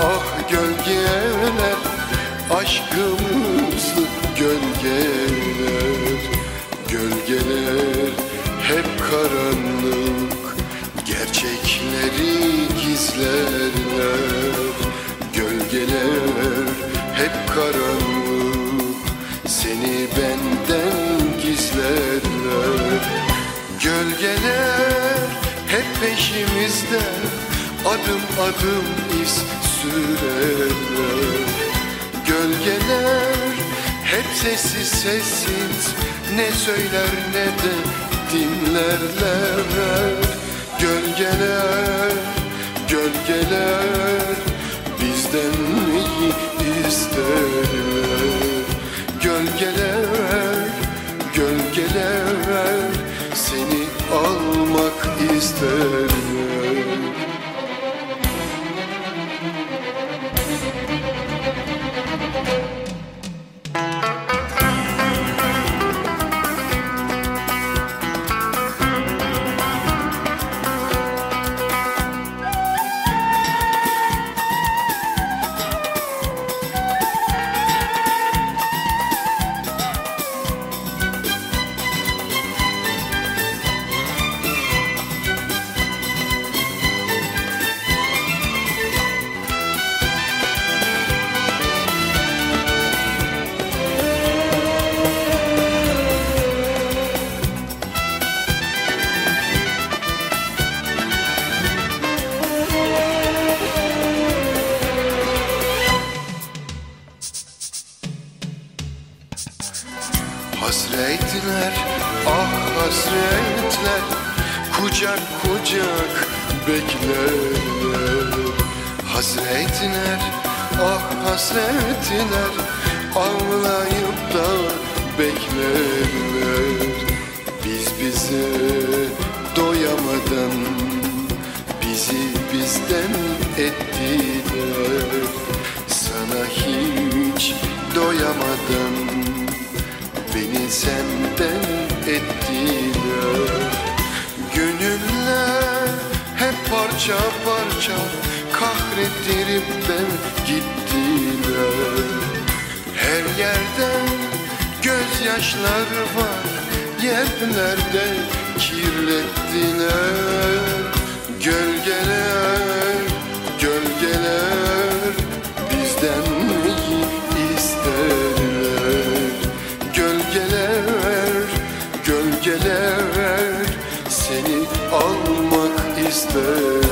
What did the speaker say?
ah gölgeler Aşkımızı gölgeler. Gölgeler hep karanlık Gerçekleri gizlerler. Gölgeler hep karanlık Seni benden gizlerler. Gölgeler hep peşimizde Adım adım iz sürerler. Gölgeler hep sessiz sessiz Ne söyler ne de dinlerler Hasretler, ah hasretler Kucak kucak beklerler. Hasretler, ah hasretler Ağlayıp da beklerler. Biz bize doyamadan Bizi bizden ettiler. Sana hiç doyamadan senden ettiler Gönüller hep parça parça Kahrettirip de gittiler Her yerden gözyaşlar var Yerlerde kirlettiler Gölgeler, gölgeler Seni almak ister